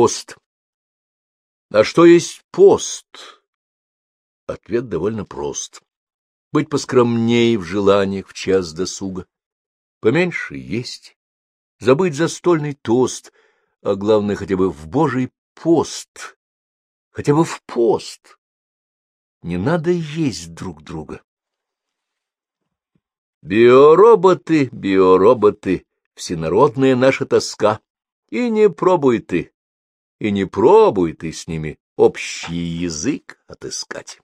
Пост. А что есть пост? Ответ довольно прост. Быть поскромнее в желаниях в час досуга. Поменьше есть. Забыть застольный тост, а главное хотя бы в Божий пост. Хотя бы в пост. Не надо есть друг друга. Биороботы, биороботы, всенародная наша тоска. И не пробуй ты, и не пробуй ты с ними общий язык отыскать.